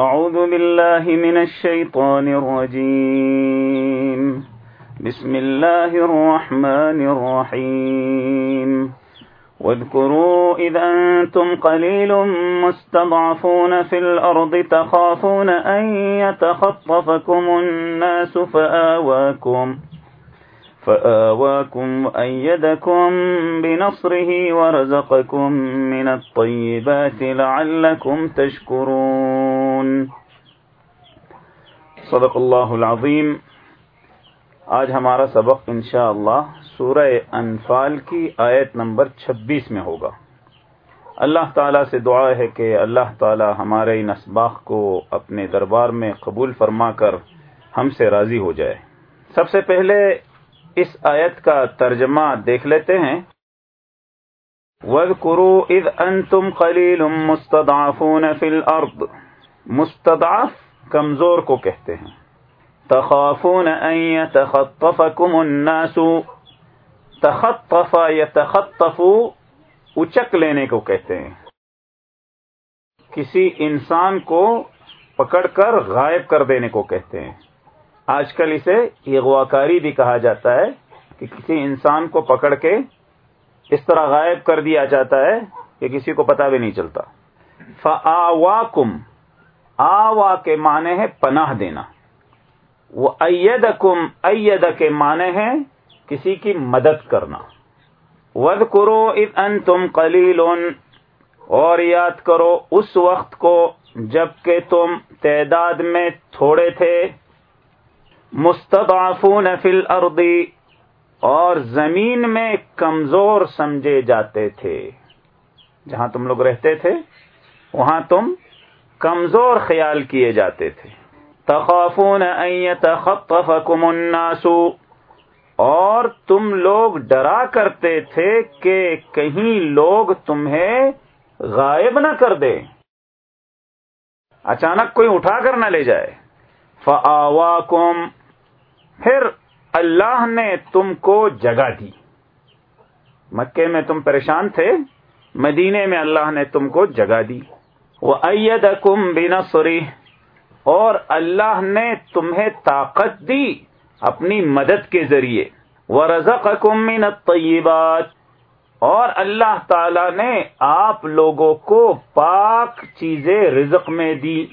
أعوذ بالله من الشيطان الرجيم. بسم الله الرحمن الرحيم. واذكروا إذ أنتم قليل مستضعفون في الأرض تخافون أن يتخطفكم الناس فآواكم. فآواكم فآواكم وأيدكم بنصره ورزقكم من الطيبات لعلكم تشكرون. صدق اللہ العظیم. آج ہمارا سبق انشاءاللہ سورہ انفال کی آیت نمبر چھبیس میں ہوگا. اللہ تعالیٰ سے دعا ہے کہ اللہ تعالیٰ ہمارے ان اسباق کو اپنے دربار میں قبول فرما کر ہم سے راضی ہو جائے. سب سے پہلے اس آیت کا ترجمہ دیکھ لیتے ہیں۔ وَذْكُرُوا إِذْ أَنْتُمْ قَلِيلٌ مُسْتَضْعَفُونَ فِي الْأَرْضِ۔ مستضعف کمزور کو کہتے ہیں۔ تخافون ان يتخطفكم الناس۔ تخطف، يتخطف اچک لینے کو کہتے ہیں۔ کسی انسان کو پکڑ کر غائب کر دینے کو کہتے ہیں۔ آج کل اسے اغواکاری بھی کہا جاتا ہے کہ کسی انسان کو پکڑ کے اس طرح غائب کر دیا جاتا ہے کہ کسی کو پتہ بھی نہیں چلتا۔ فآواکم، آوا کے معنی ہے پناہ دینا۔ وہ اید کم اید کے معنی ہے کسی کی مدد کرنا۔ ود کرو ان تم کلیل اور یاد کرو اس وقت کو جبکہ تم تعداد میں تھوڑے تھے۔ مستضعفون فی الارض اور زمین میں کمزور سمجھے جاتے تھے۔ جہاں تم لوگ رہتے تھے، وہاں تم کمزور خیال کیے جاتے تھے۔ تخافون ان يتخطفكم الناس، اور تم لوگ ڈرا کرتے تھے کہ کہیں لوگ تمہیں غائب نہ کر دے اچانک کوئی اٹھا کر نہ لے جائے۔ فآواکم پھر اللہ نے تم کو جگہ دی۔ مکے میں تم پریشان تھے، مدینے میں اللہ نے تم کو جگہ دی۔ وہ اید کم اور اللہ نے تمہیں طاقت دی اپنی مدد کے ذریعے۔ وہ رزق من الطیبات اور اللہ تعالی نے آپ لوگوں کو پاک چیزیں رزق میں دی۔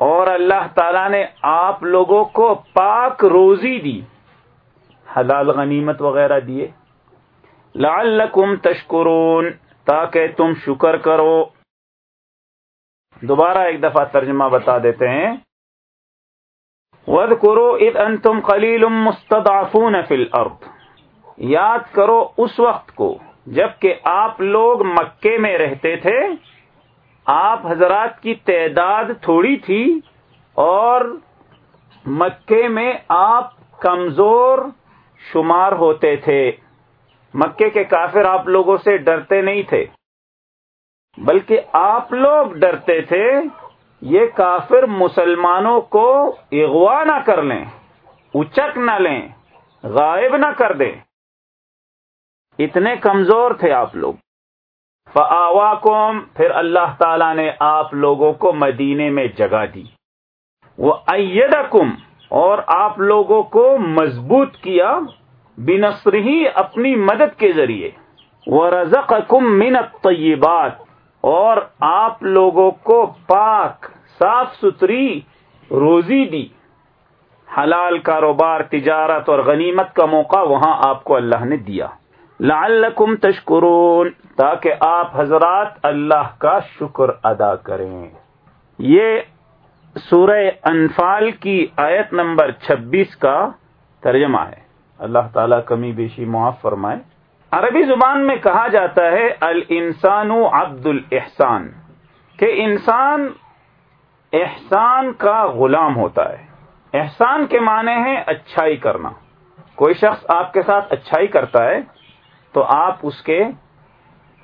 اور اللہ تعالی نے آپ لوگوں کو پاک روزی دی، حلال غنیمت وغیرہ دیے۔ لعلکم تشکرون، تاکہ تم شکر کرو۔ دوبارہ ایک دفعہ ترجمہ بتا دیتے ہیں۔ ود کرو اد ان تم خلیل مستدافون فل یاد کرو اس وقت کو، جبکہ آپ لوگ مکے میں رہتے تھے۔ آپ حضرات کی تعداد تھوڑی تھی اور مکے میں آپ کمزور شمار ہوتے تھے۔ مکے کے کافر آپ لوگوں سے ڈرتے نہیں تھے، بلکہ آپ لوگ ڈرتے تھے۔ یہ کافر مسلمانوں کو اغوا نہ کر لیں، اچک نہ لیں، غائب نہ کر دیں۔ اتنے کمزور تھے آپ لوگ۔ فآوا پھر اللہ تعالی نے آپ لوگوں کو مدینے میں جگہ دی۔ وہ اور آپ لوگوں کو مضبوط کیا بنسر ہی اپنی مدد کے ذریعے۔ وہ رزق کم منت طیبات اور آپ لوگوں کو پاک، صاف ستھری روزی دی۔ حلال کاروبار، تجارت اور غنیمت کا موقع وہاں آپ کو اللہ نے دیا۔ لعلکم تشکرون، تاکہ آپ حضرات اللہ کا شکر ادا کریں۔ یہ سورہ انفال کی آیت نمبر چھبیس کا ترجمہ ہے۔ اللہ تعالیٰ کمی بیشی معاف فرمائے۔ عربی زبان میں کہا جاتا ہے الانسان عبد الاحسان۔ کہ انسان احسان کا غلام ہوتا ہے۔ احسان کے معنی ہے اچھائی کرنا۔ کوئی شخص آپ کے ساتھ اچھائی کرتا ہے تو آپ اس کے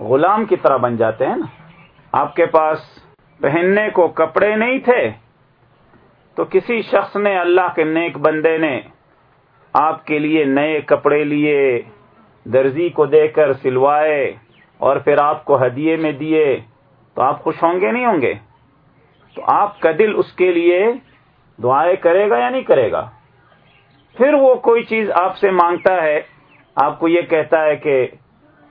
غلام کی طرح بن جاتے ہیں نا۔ آپ کے پاس پہننے کو کپڑے نہیں تھے، تو کسی شخص نے اللہ کے نیک بندے نے آپ کے لیے نئے کپڑے لیے، درزی کو دے کر سلوائے اور پھر آپ کو ہدیے میں دیے، تو آپ خوش ہوں گے نہیں ہوں گے؟ تو آپ کا دل اس کے لیے دعائیں کرے گا یا نہیں کرے گا؟ پھر وہ کوئی چیز آپ سے مانگتا ہے آپ کو یہ کہتا ہے کہ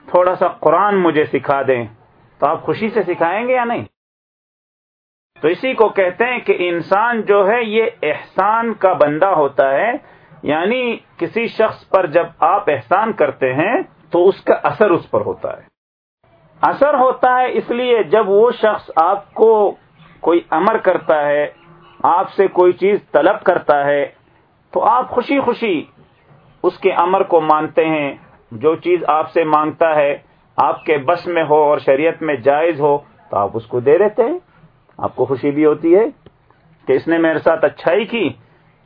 تھوڑا سا قرآن مجھے سکھا دیں، تو آپ خوشی سے سکھائیں گے یا نہیں؟ تو اسی کو کہتے ہیں کہ انسان جو ہے، یہ احسان کا بندہ ہوتا ہے۔ یعنی کسی شخص پر جب آپ احسان کرتے ہیں، تو اس کا اثر اس پر ہوتا ہے۔ اثر ہوتا ہے اس لیے جب وہ شخص آپ کو کوئی امر کرتا ہے، آپ سے کوئی چیز طلب کرتا ہے، تو آپ خوشی خوشی اس کے امر کو مانتے ہیں۔ جو چیز آپ سے مانگتا ہے، آپ کے بس میں ہو اور شریعت میں جائز ہو، تو آپ اس کو دے دیتے ہیں۔ آپ کو خوشی بھی ہوتی ہے کہ اس نے میرے ساتھ اچھائی کی،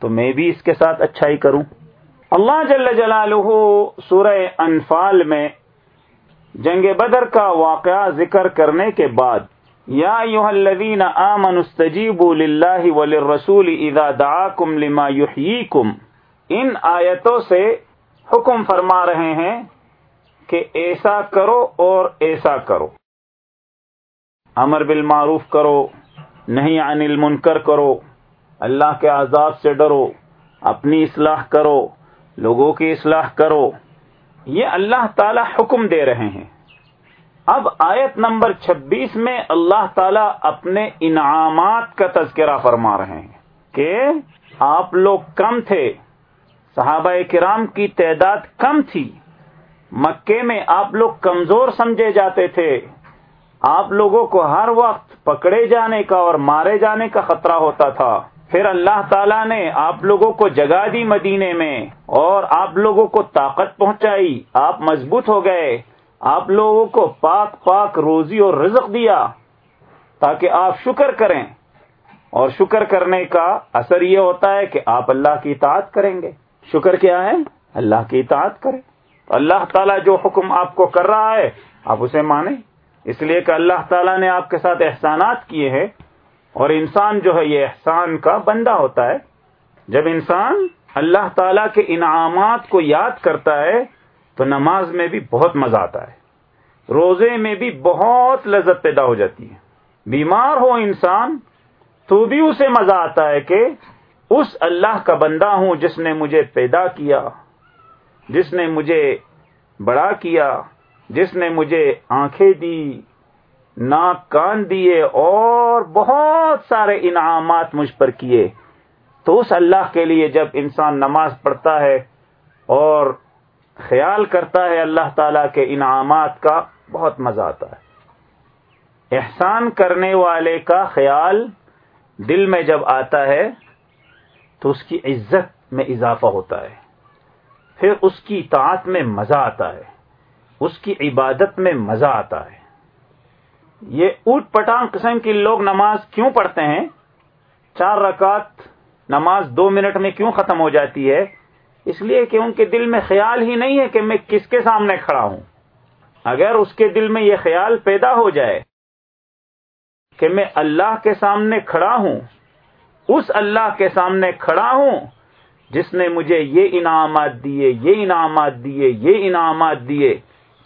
تو میں بھی اس کے ساتھ اچھائی کروں۔ اللہ جل جلالہ سورہ انفال میں جنگ بدر کا واقعہ ذکر کرنے کے بعد، یا الذین آمنوا استجیبوا للہ وللرسول اذا دعاکم لما یحییکم۔ ان آیتوں سے حکم فرما رہے ہیں کہ ایسا کرو اور ایسا کرو۔ امر بالمعروف کرو نہیں عن المنکر کرو، اللہ کے عذاب سے ڈرو، اپنی اصلاح کرو، لوگوں کی اصلاح کرو۔ یہ اللہ تعالی حکم دے رہے ہیں۔ اب آیت نمبر چھبیس میں اللہ تعالی اپنے انعامات کا تذکرہ فرما رہے ہیں کہ آپ لوگ کم تھے۔ صحابہ کرام کی تعداد کم تھی۔ مکے میں آپ لوگ کمزور سمجھے جاتے تھے۔ آپ لوگوں کو ہر وقت پکڑے جانے کا اور مارے جانے کا خطرہ ہوتا تھا۔ پھر اللہ تعالیٰ نے آپ لوگوں کو جگہ دی مدینے میں اور آپ لوگوں کو طاقت پہنچائی۔ آپ مضبوط ہو گئے۔ آپ لوگوں کو پاک پاک روزی اور رزق دیا تاکہ آپ شکر کریں۔ اور شکر کرنے کا اثر یہ ہوتا ہے کہ آپ اللہ کی اطاعت کریں گے۔ شکر کیا ہے؟ اللہ کی اطاعت کریں اللہ تعالیٰ جو حکم آپ کو کر رہا ہے، آپ اسے مانیں۔ اس لیے کہ اللہ تعالیٰ نے آپ کے ساتھ احسانات کیے ہیں۔ اور انسان جو ہے، یہ احسان کا بندہ ہوتا ہے۔ جب انسان اللہ تعالیٰ کے انعامات کو یاد کرتا ہے، تو نماز میں بھی بہت مزہ آتا ہے۔ روزے میں بھی بہت لذت پیدا ہو جاتی ہے۔ بیمار ہو انسان، تو بھی اسے مزہ آتا ہے کہ اس اللہ کا بندہ ہوں جس نے مجھے پیدا کیا، جس نے مجھے بڑا کیا، جس نے مجھے آنکھیں دی، ناک کان دیے اور بہت سارے انعامات مجھ پر کیے۔ تو اس اللہ کے لیے جب انسان نماز پڑھتا ہے اور خیال کرتا ہے اللہ تعالی کے انعامات کا، بہت مزہ آتا ہے۔ احسان کرنے والے کا خیال دل میں جب آتا ہے تو اس کی عزت میں اضافہ ہوتا ہے۔ پھر اس کی اطاعت میں مزہ آتا ہے۔ اس کی عبادت میں مزہ آتا ہے۔ یہ اوٹ پٹانگ قسم کی لوگ نماز کیوں پڑھتے ہیں؟ چار رکعت نماز دو منٹ میں کیوں ختم ہو جاتی ہے؟ اس لیے کہ ان کے دل میں خیال ہی نہیں ہے کہ میں کس کے سامنے کھڑا ہوں۔ اگر اس کے دل میں یہ خیال پیدا ہو جائے کہ میں اللہ کے سامنے کھڑا ہوں اس اللہ کے سامنے کھڑا ہوں جس نے مجھے یہ انعامات دیے، یہ انعامات دیے، یہ انعامات دیے۔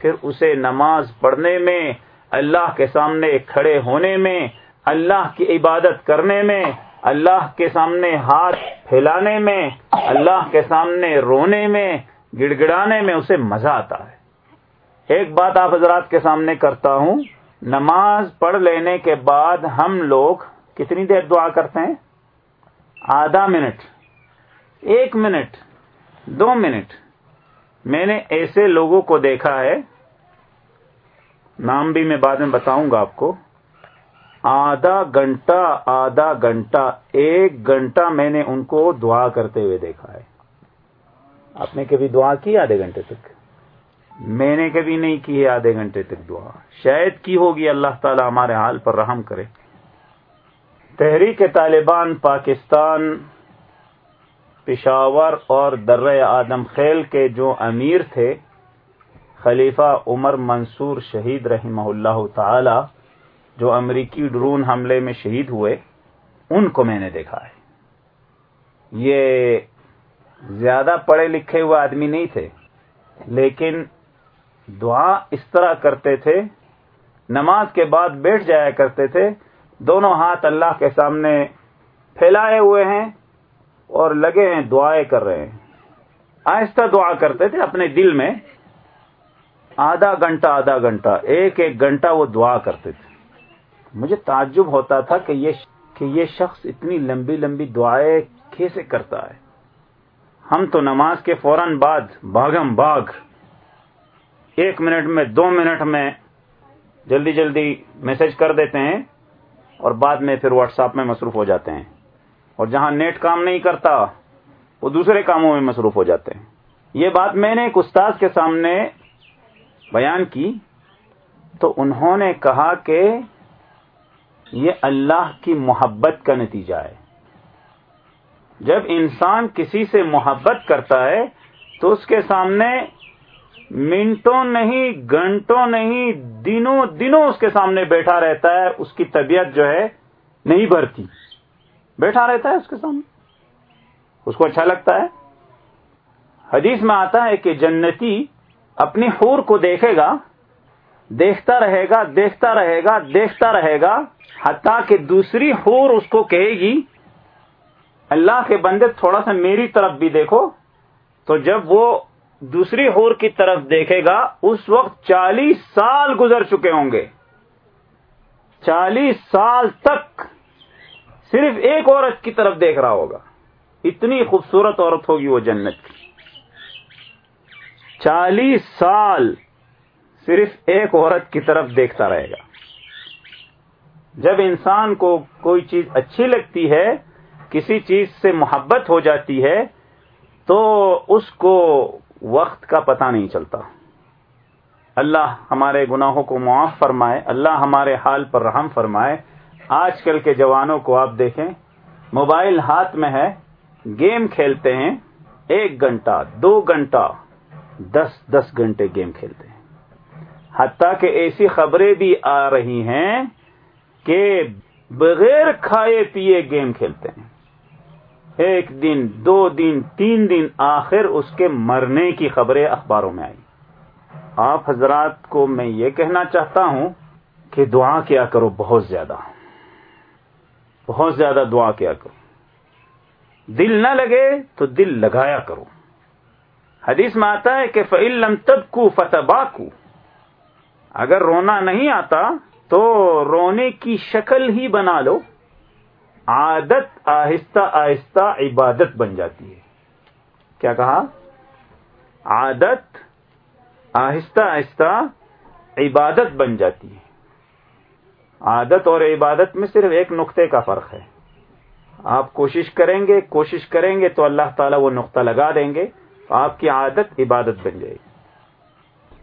پھر اسے نماز پڑھنے میں، اللہ کے سامنے کھڑے ہونے میں، اللہ کی عبادت کرنے میں، اللہ کے سامنے ہاتھ پھیلانے میں، اللہ کے سامنے رونے میں گڑ گڑانے میں اسے مزہ آتا ہے۔ ایک بات آپ حضرات کے سامنے کرتا ہوں، نماز پڑھ لینے کے بعد ہم لوگ کتنی دیر دعا کرتے ہیں؟ آدھا منٹ، ایک منٹ، دو منٹ۔ میں نے ایسے لوگوں کو دیکھا ہے، نام بھی میں بعد میں بتاؤں گا آپ کو۔ آدھا گھنٹہ آدھا گھنٹہ، ایک گھنٹہ میں نے ان کو دعا کرتے ہوئے دیکھا ہے۔ آپ نے کبھی دعا کی آدھے گھنٹے تک؟ میں نے کبھی نہیں کی ہے آدھے گھنٹے تک دعا۔ شاید کی ہوگی، اللہ تعالی ہمارے حال پر رحم کرے۔ تحریک طالبان پاکستان، پشاور اور در آدم خیل کے جو امیر تھے، خلیفہ عمر منصور شہید رحمہ اللہ تعالی، جو امریکی ڈرون حملے میں شہید ہوئے، ان کو میں نے دیکھا ہے۔ یہ زیادہ پڑھے لکھے ہوئے آدمی نہیں تھے، لیکن دعا اس طرح کرتے تھے، نماز کے بعد بیٹھ جایا کرتے تھے دونوں ہاتھ اللہ کے سامنے پھیلائے ہوئے ہیں اور لگے ہیں دعائیں کر رہے ہیں۔ آہستہ دعا کرتے تھے اپنے دل میں۔ آدھا گھنٹہ آدھا گھنٹہ، ایک ایک گھنٹہ وہ دعا کرتے تھے۔ مجھے تعجب ہوتا تھا کہ یہ کہ یہ شخص اتنی لمبی لمبی دعائیں کیسے کرتا ہے۔ ہم تو نماز کے فوراً بعد باغم باغ ایک منٹ میں، دو منٹ میں جلدی جلدی میسج کر دیتے ہیں۔ اور بعد میں پھر واٹس ایپ میں مصروف ہو جاتے ہیں۔ اور جہاں نیٹ کام نہیں کرتا، وہ دوسرے کاموں میں مصروف ہو جاتے ہیں۔ یہ بات میں نے ایک استاذ کے سامنے بیان کی۔ تو انہوں نے کہا کہ یہ اللہ کی محبت کا نتیجہ ہے۔ جب انسان کسی سے محبت کرتا ہے، تو اس کے سامنے منٹوں نہیں، گھنٹوں نہیں، دنوں دنوں اس کے سامنے بیٹھا رہتا ہے، اس کی طبیعت جو ہے نہیں بھرتی۔ بیٹھا رہتا ہے اس کے سامنے۔ اس کو اچھا لگتا ہے۔ حدیث میں آتا ہے کہ جنتی اپنی حور کو دیکھے گا، دیکھتا رہے گا، دیکھتا رہے گا، دیکھتا رہے گا، حتیٰ کہ دوسری حور اس کو کہے گی، اللہ کے بندے تھوڑا سا میری طرف بھی دیکھو، تو جب وہ دوسری ہور کی طرف دیکھے گا، اس وقت چالیس سال گزر چکے ہوں گے۔ چالیس سال تک صرف ایک عورت کی طرف دیکھ رہا ہوگا۔ اتنی خوبصورت عورت ہوگی وہ جنت کی۔ چالیس سال صرف ایک عورت کی طرف دیکھتا رہے گا۔ جب انسان کو کوئی چیز اچھی لگتی ہے، کسی چیز سے محبت ہو جاتی ہے، تو اس کو وقت کا پتہ نہیں چلتا۔ اللہ ہمارے گناہوں کو معاف فرمائے، اللہ ہمارے حال پر رحم فرمائے۔ آج کل کے جوانوں کو آپ دیکھیں، موبائل ہاتھ میں ہے، گیم کھیلتے ہیں، ایک گھنٹہ، دو گھنٹہ، دس دس گھنٹے گیم کھیلتے ہیں۔ حتیٰ کہ ایسی خبریں بھی آ رہی ہیں کہ بغیر کھائے پیے گیم کھیلتے ہیں۔ ایک دن، دو دن، تین دن آخر اس کے مرنے کی خبریں اخباروں میں آئی آپ حضرات کو میں یہ کہنا چاہتا ہوں کہ دعا کیا کرو، بہت زیادہ۔ بہت زیادہ دعا کیا کرو۔ دل نہ لگے تو دل لگایا کرو۔ حدیث میں آتا ہے کہ فعلم تب کو فتح اگر رونا نہیں آتا تو رونے کی شکل ہی بنا لو۔ عادت آہستہ آہستہ عبادت بن جاتی ہے۔ کیا کہا؟ عادت آہستہ آہستہ عبادت بن جاتی ہے۔ عادت اور عبادت میں صرف ایک نقطے کا فرق ہے۔ آپ کوشش کریں گے، کوشش کریں گے تو اللہ تعالیٰ وہ نقطہ لگا دیں گے۔ آپ کی عادت عبادت بن جائے گی۔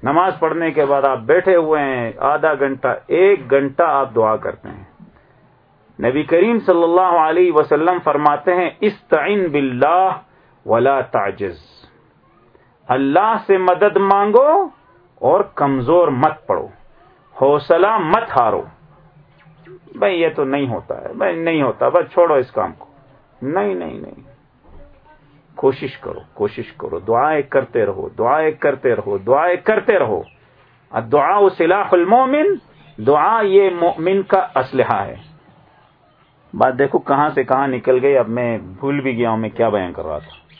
نماز پڑھنے کے بعد آپ بیٹھے ہوئے ہیں، آدھا گھنٹہ، ایک گھنٹہ آپ دعا کرتے ہیں۔ نبی کریم صلی اللہ علیہ وسلم فرماتے ہیں استعین باللہ ولا تعجز۔ اللہ سے مدد مانگو اور کمزور مت پڑو۔ حوصلہ مت ہارو۔ بھائی، یہ تو نہیں ہوتا ہے۔ بھائی، نہیں ہوتا۔ بس چھوڑو اس کام کو۔ نہیں نہیں نہیں۔ کوشش کرو کوشش کرو۔ دعائیں کرتے رہو، دعائیں کرتے رہو، دعائیں کرتے رہو۔ دعا سلاح المومن دعا یہ مومن کا اسلحہ ہے۔ بات دیکھو کہاں سے کہاں نکل گئی، اب میں بھول بھی گیا ہوں میں کیا بیان کر رہا تھا۔